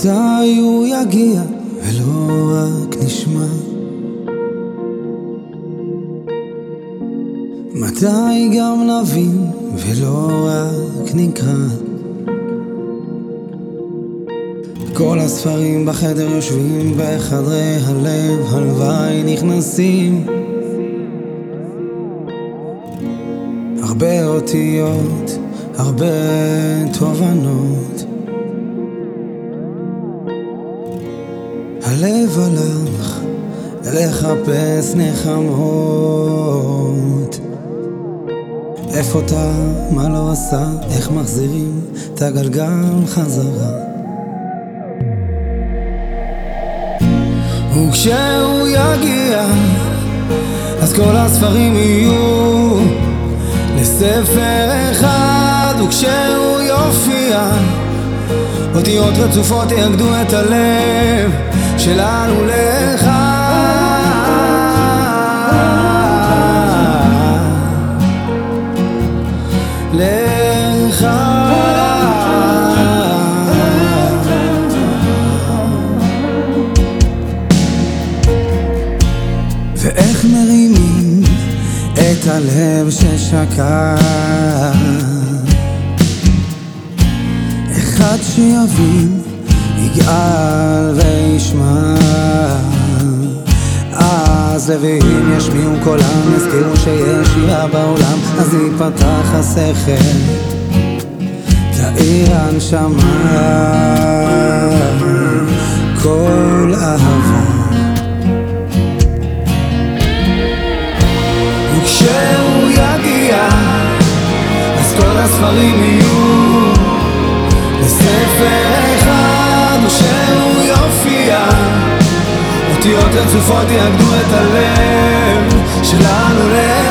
מתי הוא יגיע ולא רק נשמע? מתי גם נבין ולא רק נקרא? כל הספרים בחדר יושבים בחדרי הלב, הלוואי נכנסים הרבה אותיות, הרבה תובנות הלב הלך לחפש נחמות. איפה אתה, מה לא עשה, איך מחזירים את הגלגל חזרה? וכשהוא יגיע אז כל הספרים יהיו לספר אחד. וכשהוא יופיע אותיות רצופות יאגדו את הלב שלנו לך. לך. ואיך מרימים את הלב ששקע אחד שיבין יגאל וישמע אז לוויים ישמיעו קולם יזכירו שיש שירה בעולם אז ייפתח השכל. תאיר הנשמה כל אהבה. וכשהוא יגיע אז כל הספרים יהיו אותיות רצופות יאגדו את הלב שלנו לך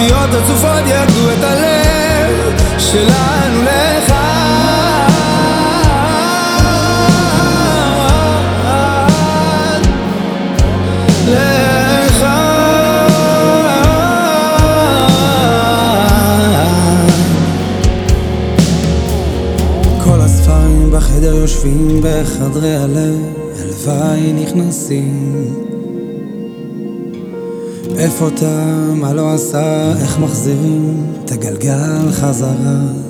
אותיות רצופות יגדו את הלב שלנו לך בחדר יושבים בחדרי הלב, הלוואי נכנסים. איפה אתה, מה לא עשה, איך מחזירים את הגלגל חזרה.